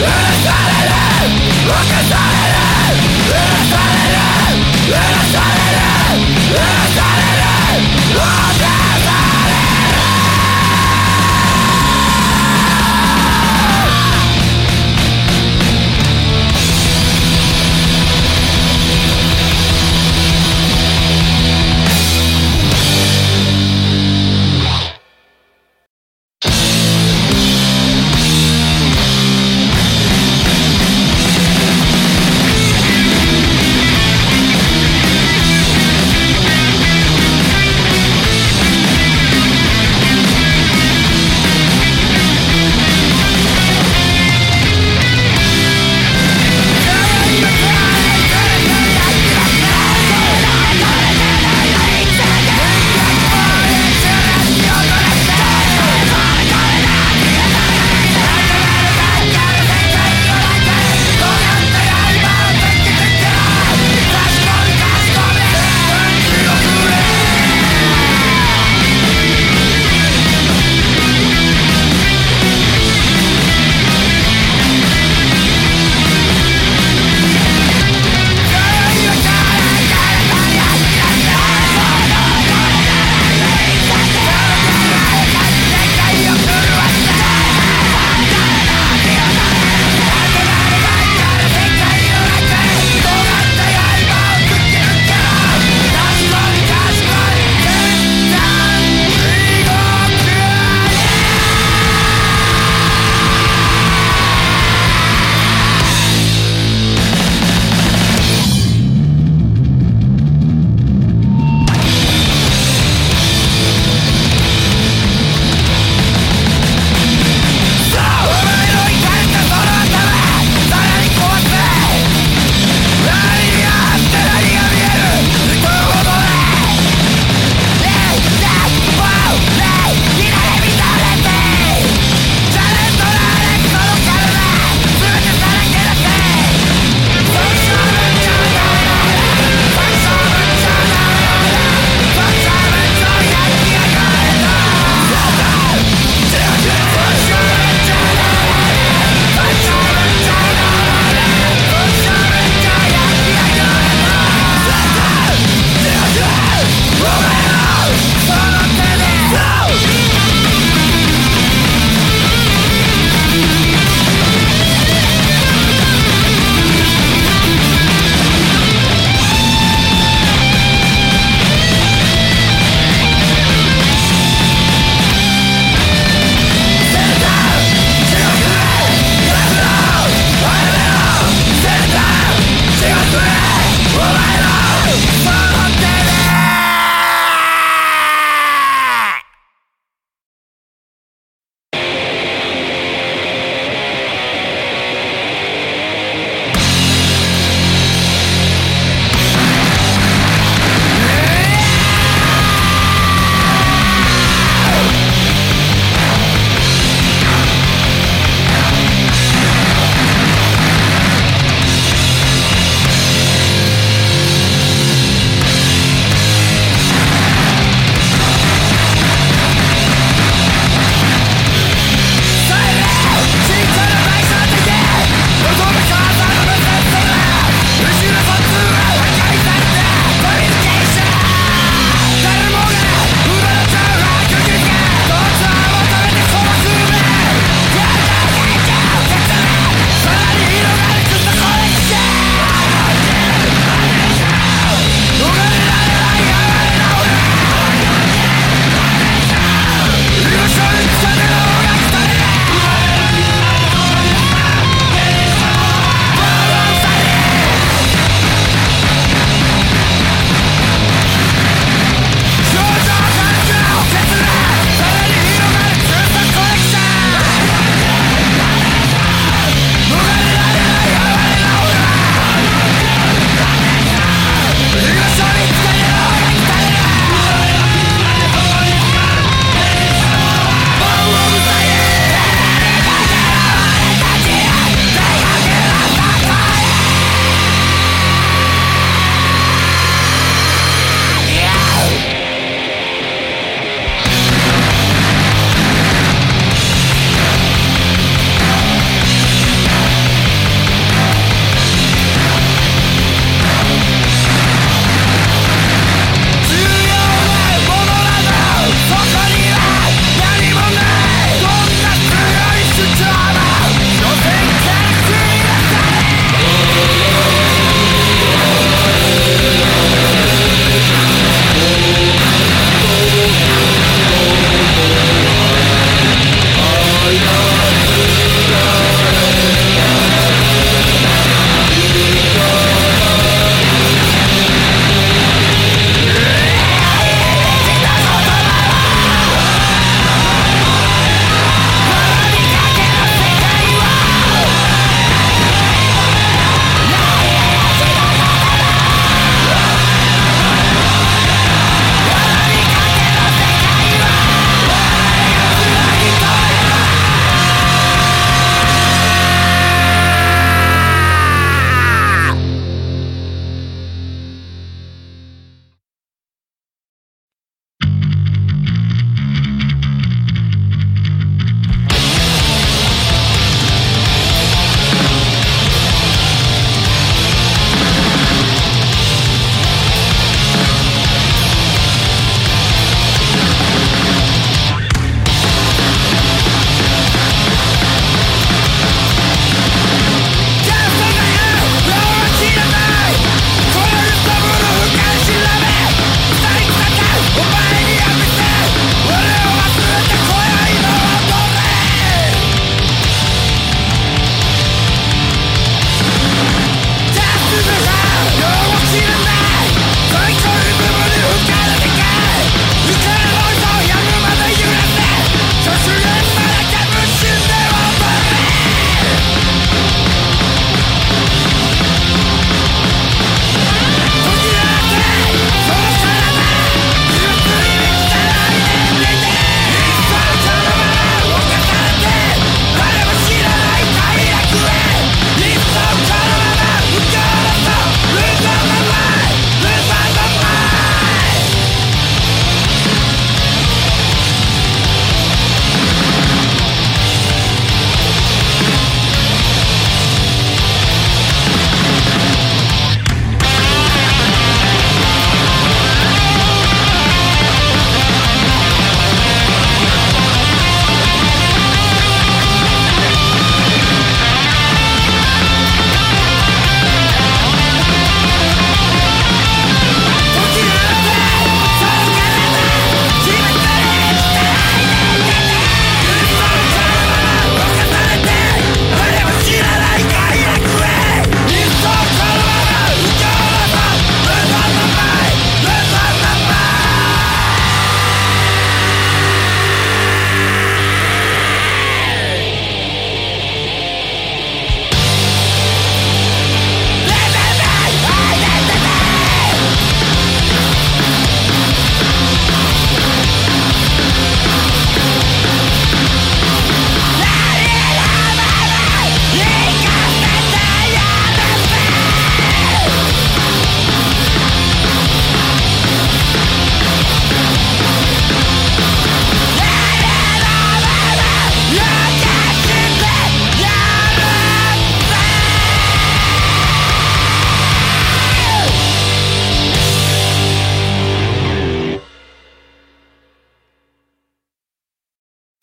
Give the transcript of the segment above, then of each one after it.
Look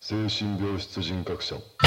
精神病室人格者「